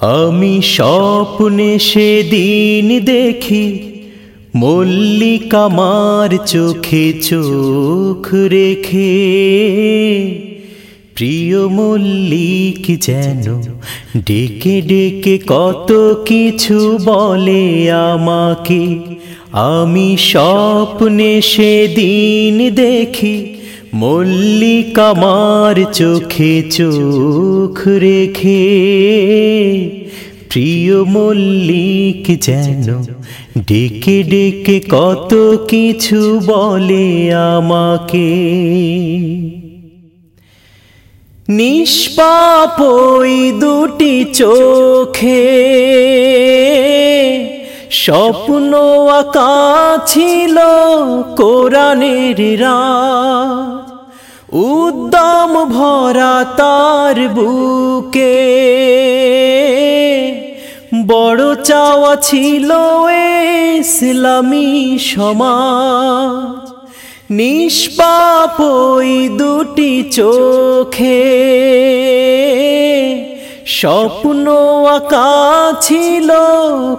আমি স্বপ্নে সেদিন দেখি মল্লিকামার চোখে চোখ রেখে। প্রিয় মল্লিক যেন ডেকে ডেকে কত কিছু বলে আমাকে। আমি স্বপ্নে সেদিন দেখি মল্লিকামার চোখে চোখ রেখে, প্রিয় মল্লিক যেন ডেকে ডেকে কত কিছু বলে আমাকে। নিষ্পাপ ওই দুটি চোখে, স্বপ্ন আঁকা ছিল কোরআনের রাত। উদ্যম ভরা তার বুকে। বড় চাওয়া ছিল ইসলামী সমাজ। নিষ্পাপ ওই দুটি চোখে। স্বপ্ন আঁকা ছিল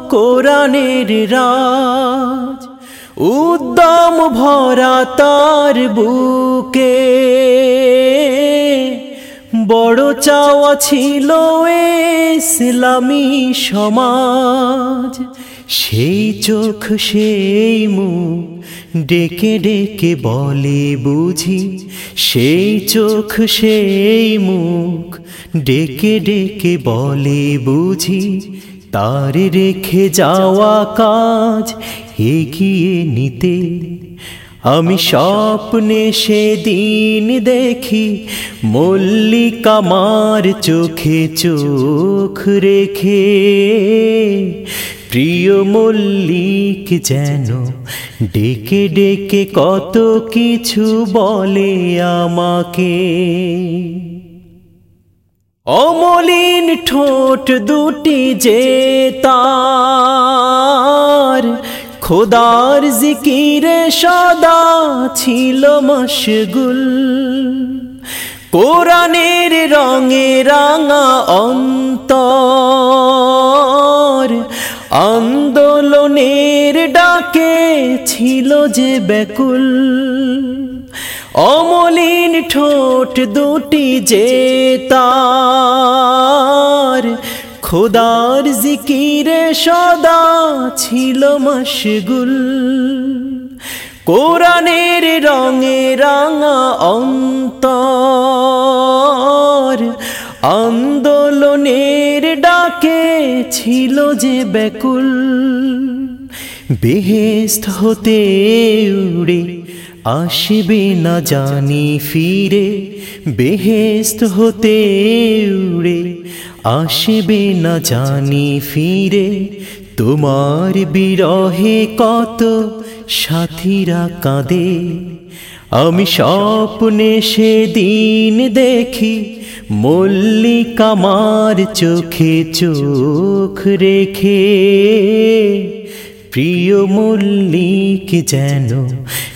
কোরআনের রাজ। উদ্যম ভরা তার বুকে। বড় চাওয়া ছিল ইসলামী সমাজ। সেই চোখ, সেই মুখ ডেকে ডেকে বলে বুঝি। সেই চোখ, সেই মুখ ডেকে ডেকে বলে বুঝি। তার রেখে যাওয়া কাজ এগিয়ে নিতে। আমি স্বপ্নে সেদিন দেখি মল্লিকামার চোখে চোখ রেখে। প্রিয় মল্লিক যেন ডেকে ডেকে কত কিছু বলে আমাকে। অমলিন ঠোঁট দুটি যে তার। খোদার জিকিরে সদা ছিল মশগুল। কোরআনের রঙে রাঙা অন্তর। আন্দোলনের ডাকে ছিল যে ব্যাকুল। অমলিন ঠোঁট দুটি যে তার। খোদার জিকিরে সদা ছিল মশগুল। কোরআনের রঙে রাঙা অন্তর। আন্দোলনের ডাকে ছিল যে ব্যাকুল। বেহেস্ত হতে উড়ে আসবে না জানি ফিরে বেহেস্ত হতে উড়ে। আসবে না জানি ফিরে, তোমার বিরহে কত সাথীরা কাঁদে। আমি স্বপ্নে সেদিন দেখি মল্লিকামার চোখে চোখ রেখে। প্রিয় মল্লিক যেন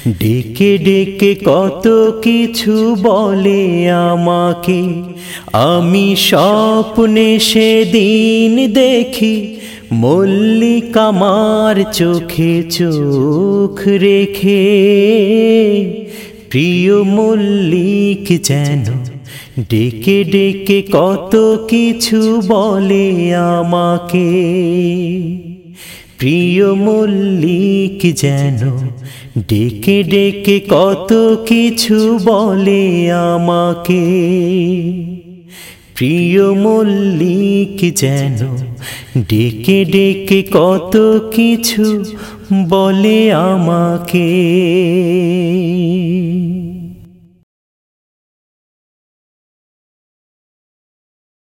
ডেকে ডেকে কত কিছু বলে আমাকে। আমি স্বপ্নে সেদিন দেখি মল্লিকামার চোখে চোখ রেখে। প্রিয় মল্লিক যেন ডেকে ডেকে কত কিছু বলে আমাকে। প্রিয় মল্লিক যেন ডেকে ডেকে কত কিছু বলে আমাকে। প্রিয় মল্লিক যেন ডেকে ডেকে কত কিছু বলে আমাকে।